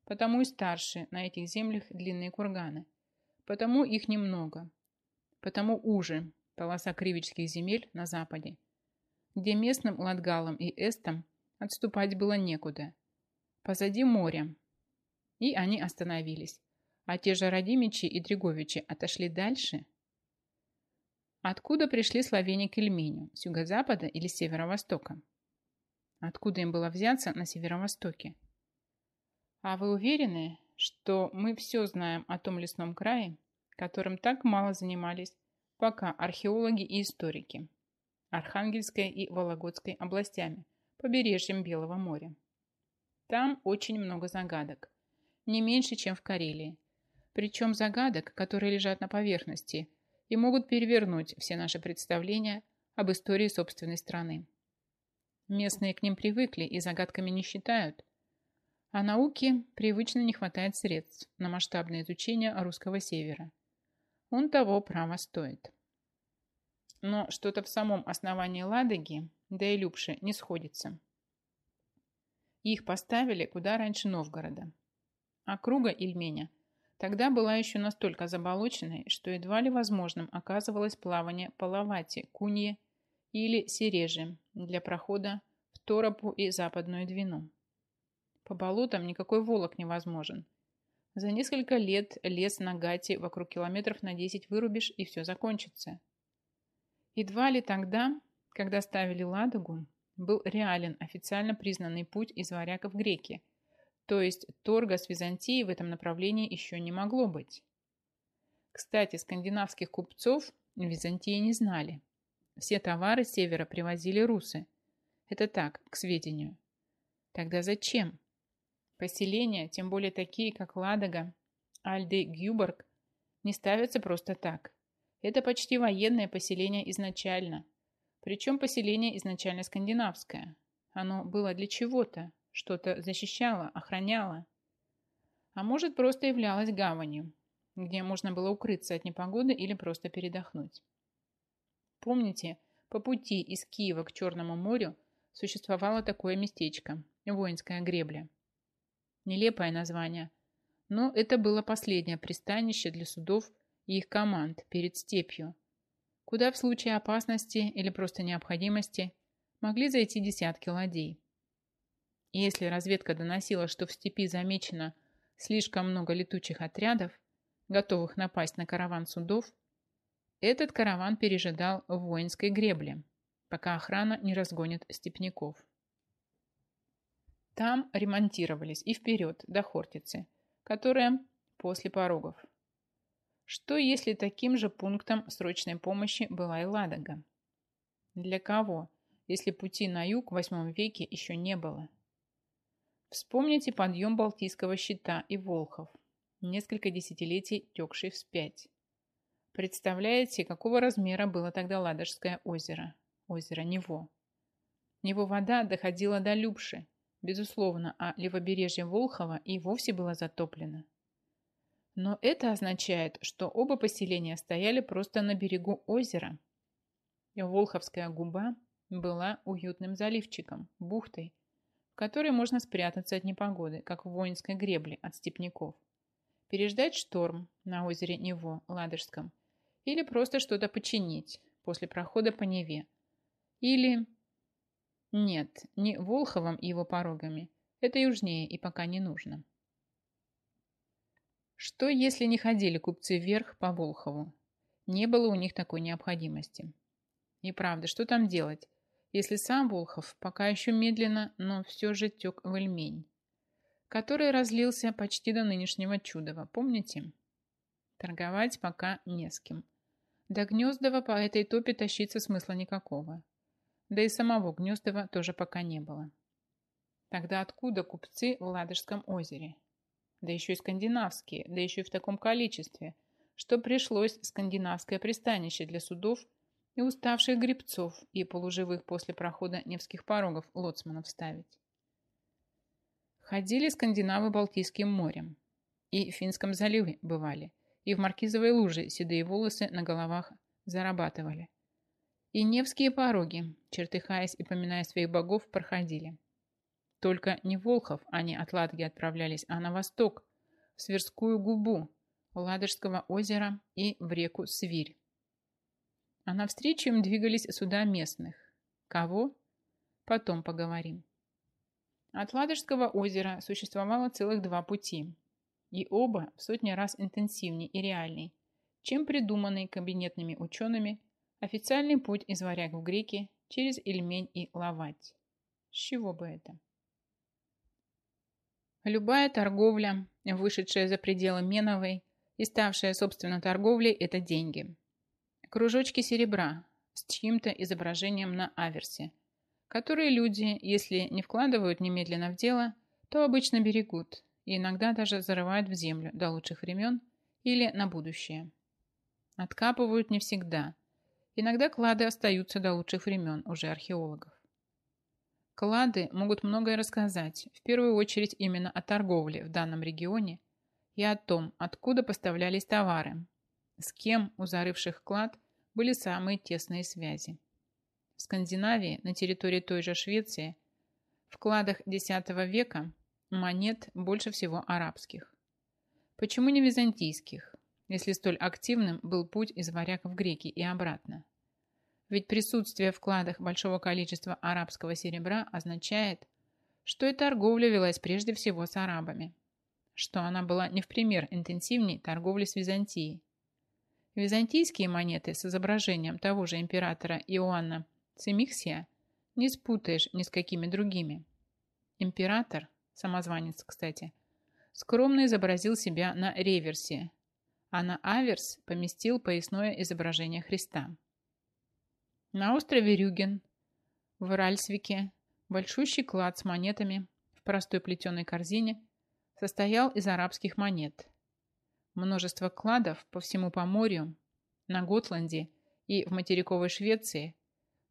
Потому и старше на этих землях длинные курганы. Потому их немного. Потому уже полоса кривических земель на западе, где местным латгалам и эстам Отступать было некуда. Позади море. И они остановились. А те же Радимичи и Дреговичи отошли дальше. Откуда пришли словени к Эльменю? С юго-запада или северо-востока? Откуда им было взяться на северо-востоке? А вы уверены, что мы все знаем о том лесном крае, которым так мало занимались пока археологи и историки, Архангельской и Вологодской областями, побережьем Белого моря? Там очень много загадок, не меньше, чем в Карелии. Причем загадок, которые лежат на поверхности и могут перевернуть все наши представления об истории собственной страны. Местные к ним привыкли и загадками не считают, а науке привычно не хватает средств на масштабное изучение русского севера. Он того право стоит. Но что-то в самом основании Ладоги, да и Любши, не сходится. Их поставили куда раньше Новгорода. Округа Ильменя тогда была еще настолько заболоченной, что едва ли возможным оказывалось плавание по Лавате, Кунье или Сереже для прохода в Торопу и Западную Двину. По болотам никакой волок невозможен. За несколько лет лес на Гате вокруг километров на 10 вырубишь, и все закончится. Едва ли тогда, когда ставили Ладогу, был реален официально признанный путь из варяков греки, то есть торга с Византией в этом направлении еще не могло быть. Кстати, скандинавских купцов Византии не знали. Все товары с севера привозили русы. Это так, к сведению. Тогда зачем? Поселения, тем более такие, как Ладога, Альды, Гюборг, не ставятся просто так. Это почти военное поселение изначально. Причем поселение изначально скандинавское. Оно было для чего-то, что-то защищало, охраняло. А может, просто являлось гаванью, где можно было укрыться от непогоды или просто передохнуть. Помните, по пути из Киева к Черному морю существовало такое местечко – воинская гребля. Нелепое название. Но это было последнее пристанище для судов и их команд перед степью, куда в случае опасности или просто необходимости могли зайти десятки ладей. Если разведка доносила, что в степи замечено слишком много летучих отрядов, готовых напасть на караван судов, этот караван пережидал в воинской гребле, пока охрана не разгонит степняков. Там ремонтировались и вперед до Хортицы, которая после порогов. Что если таким же пунктом срочной помощи была и Ладога? Для кого, если пути на юг в VIII веке еще не было? Вспомните подъем Балтийского щита и Волхов, несколько десятилетий текший вспять. Представляете, какого размера было тогда Ладожское озеро, озеро Нево? Него вода доходила до Любши, Безусловно, а левобережье Волхова и вовсе было затоплено. Но это означает, что оба поселения стояли просто на берегу озера. И Волховская губа была уютным заливчиком, бухтой, в которой можно спрятаться от непогоды, как в воинской гребле от степняков, переждать шторм на озере Нево, Ладожском, или просто что-то починить после прохода по Неве, или нет, не Волховом и его порогами. Это южнее и пока не нужно. Что, если не ходили купцы вверх по Волхову? Не было у них такой необходимости. И правда, что там делать, если сам Волхов пока еще медленно, но все же тек в Эльмень, который разлился почти до нынешнего Чудова, помните? Торговать пока не с кем. До Гнездова по этой топе тащиться смысла никакого. Да и самого Гнездова тоже пока не было. Тогда откуда купцы в Ладожском озере? Да еще и скандинавские, да еще и в таком количестве, что пришлось скандинавское пристанище для судов и уставших грибцов и полуживых после прохода Невских порогов лоцманов ставить. Ходили скандинавы Балтийским морем, и в Финском заливе бывали, и в Маркизовой луже седые волосы на головах зарабатывали. И Невские пороги, чертыхаясь и поминая своих богов, проходили. Только не Волхов они от Ладоги отправлялись, а на восток, в Сверскую губу, Ладожского озера и в реку Свирь. А навстречу им двигались суда местных. Кого? Потом поговорим. От Ладожского озера существовало целых два пути, и оба в сотни раз интенсивнее и реальней, чем придуманный кабинетными учеными официальный путь из варяг в греки через Ильмень и Лавать. С чего бы это? Любая торговля, вышедшая за пределы Меновой и ставшая, собственно, торговлей, это деньги. Кружочки серебра с чьим-то изображением на аверсе – которые люди, если не вкладывают немедленно в дело, то обычно берегут и иногда даже зарывают в землю до лучших времен или на будущее. Откапывают не всегда. Иногда клады остаются до лучших времен уже археологов. Клады могут многое рассказать, в первую очередь именно о торговле в данном регионе и о том, откуда поставлялись товары, с кем у зарывших клад были самые тесные связи. В Скандинавии, на территории той же Швеции, в кладах X века монет больше всего арабских. Почему не византийских, если столь активным был путь из варяг в греки и обратно? Ведь присутствие в кладах большого количества арабского серебра означает, что и торговля велась прежде всего с арабами, что она была не в пример интенсивней торговли с Византией. Византийские монеты с изображением того же императора Иоанна Цимиксия не спутаешь ни с какими другими. Император, самозванец, кстати, скромно изобразил себя на реверсе, а на аверс поместил поясное изображение Христа. На острове Рюген, в Ральсвике, большущий клад с монетами в простой плетеной корзине состоял из арабских монет. Множество кладов по всему Поморью, на Готланде и в материковой Швеции –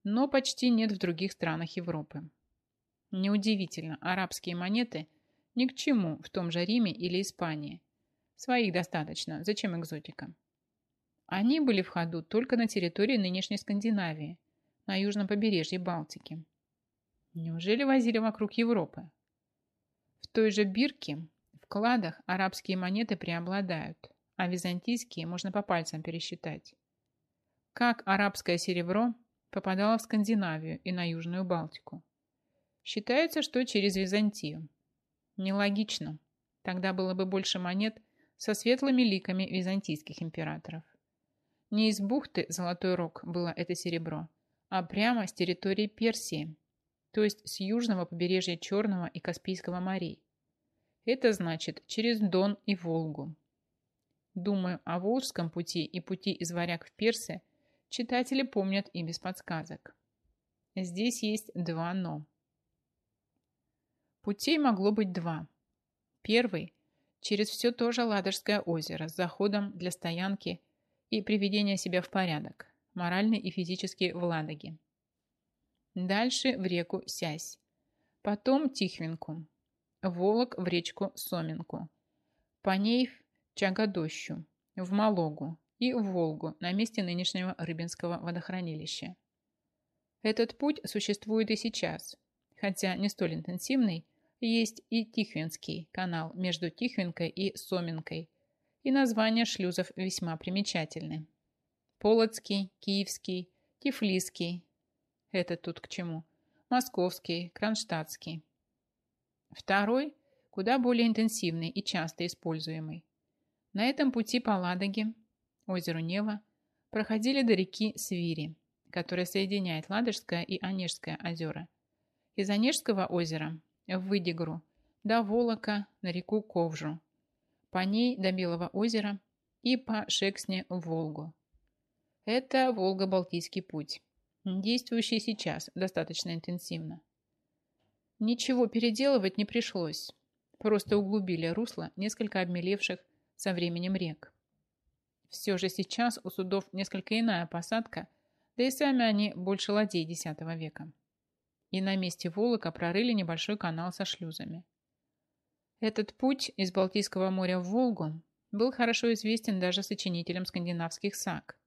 но почти нет в других странах Европы. Неудивительно, арабские монеты ни к чему в том же Риме или Испании. Своих достаточно, зачем экзотика? Они были в ходу только на территории нынешней Скандинавии, на южном побережье Балтики. Неужели возили вокруг Европы? В той же Бирке в кладах арабские монеты преобладают, а византийские можно по пальцам пересчитать. Как арабское серебро попадала в Скандинавию и на Южную Балтику. Считается, что через Византию. Нелогично. Тогда было бы больше монет со светлыми ликами византийских императоров. Не из бухты Золотой Рог было это серебро, а прямо с территории Персии, то есть с южного побережья Черного и Каспийского морей. Это значит через Дон и Волгу. Думаю, о Волжском пути и пути из варяг в Персы – читатели помнят и без подсказок. Здесь есть два «но». Путей могло быть два. Первый – через все то же Ладожское озеро с заходом для стоянки и приведения себя в порядок, морально и физически в Ладоге. Дальше в реку Сясь. Потом Тихвинку. Волок в речку Соминку. По ней в Чагодощу, в Малогу, и в Волгу на месте нынешнего Рыбинского водохранилища. Этот путь существует и сейчас, хотя не столь интенсивный, есть и Тихвинский канал между Тихвинкой и Соминкой, и названия шлюзов весьма примечательны. Полоцкий, Киевский, Тифлисский, это тут к чему, Московский, Кронштадтский. Второй, куда более интенсивный и часто используемый. На этом пути по Ладоге озеру Нева, проходили до реки Свири, которая соединяет Ладожское и Онежское озера. Из Онежского озера в Выдигру до Волока на реку Ковжу, по ней до Белого озера и по Шексне в Волгу. Это Волго-Балтийский путь, действующий сейчас достаточно интенсивно. Ничего переделывать не пришлось, просто углубили русло несколько обмелевших со временем рек. Все же сейчас у судов несколько иная посадка, да и сами они больше ладей X века. И на месте Волока прорыли небольшой канал со шлюзами. Этот путь из Балтийского моря в Волгу был хорошо известен даже сочинителям скандинавских саг.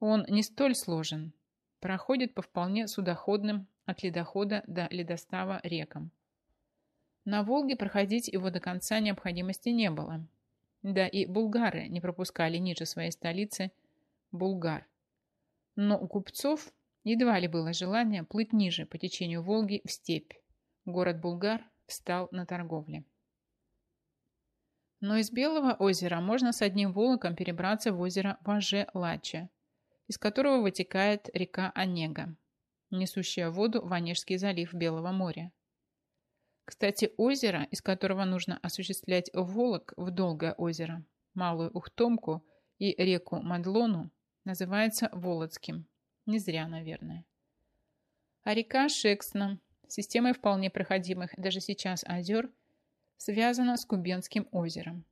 Он не столь сложен, проходит по вполне судоходным от ледохода до ледостава рекам. На Волге проходить его до конца необходимости не было, да и булгары не пропускали ниже своей столицы Булгар. Но у купцов едва ли было желание плыть ниже по течению Волги в степь, Город Булгар встал на торговле. Но из Белого озера можно с одним волоком перебраться в озеро Важе-Лача, из которого вытекает река Онега, несущая воду в Онежский залив Белого моря. Кстати, озеро, из которого нужно осуществлять волок в Долгое озеро, Малую Ухтомку и реку Мадлону, называется Володским. Не зря, наверное. А река Шексна, системой вполне проходимых даже сейчас озер, связана с Кубенским озером.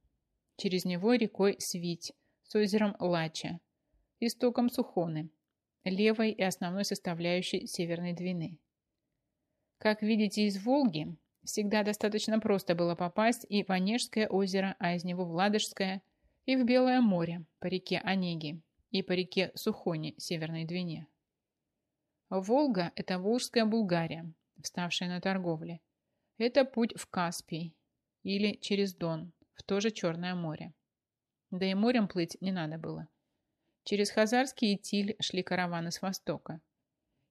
Через него рекой Свить с озером Лача, истоком Сухоны, левой и основной составляющей Северной Двины. Как видите из Волги, всегда достаточно просто было попасть и в Онежское озеро, а из него в Ладожское, и в Белое море по реке Онеги, и по реке Сухоне, Северной Двине. Волга – это Волжская Булгария, вставшая на торговле. Это путь в Каспий или через Дон, в то же Черное море. Да и морем плыть не надо было. Через Хазарский Итиль шли караваны с востока.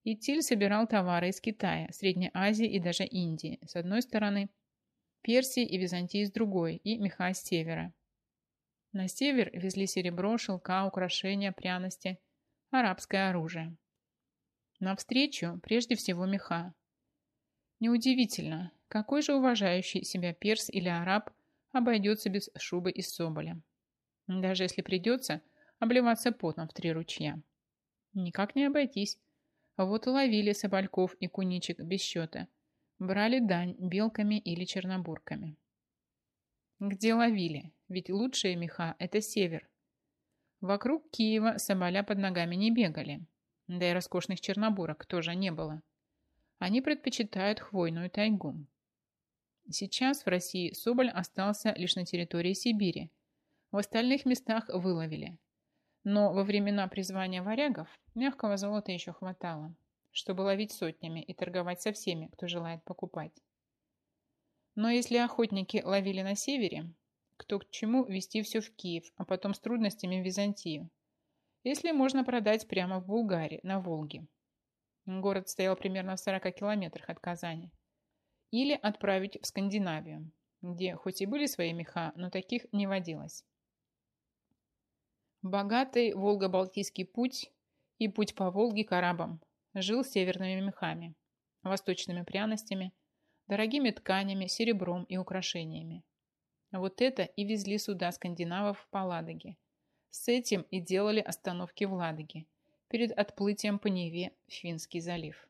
Итиль собирал товары из Китая, Средней Азии и даже Индии с одной стороны, Персии и Византии с другой, и меха с севера. На север везли серебро, шелка, украшения, пряности, арабское оружие. Навстречу прежде всего меха. Неудивительно, какой же уважающий себя перс или араб обойдется без шубы из соболя. Даже если придется обливаться потом в три ручья. Никак не обойтись. Вот ловили собольков и куничек без счета. Брали дань белками или чернобурками. Где ловили? Ведь лучшие меха – это север. Вокруг Киева соболя под ногами не бегали. Да и роскошных чернобурок тоже не было. Они предпочитают хвойную тайгу. Сейчас в России соболь остался лишь на территории Сибири. В остальных местах выловили. Но во времена призвания варягов мягкого золота еще хватало, чтобы ловить сотнями и торговать со всеми, кто желает покупать. Но если охотники ловили на севере, кто к чему вести все в Киев, а потом с трудностями в Византию, если можно продать прямо в Булгарии, на Волге. Город стоял примерно в 40 километрах от Казани. Или отправить в Скандинавию, где хоть и были свои меха, но таких не водилось. Богатый Волго-Балтийский путь и путь по Волге к арабам жил северными мехами, восточными пряностями, дорогими тканями, серебром и украшениями. Вот это и везли сюда скандинавов по Ладоге, с этим и делали остановки в Ладоге перед отплытием по Неве в Финский залив.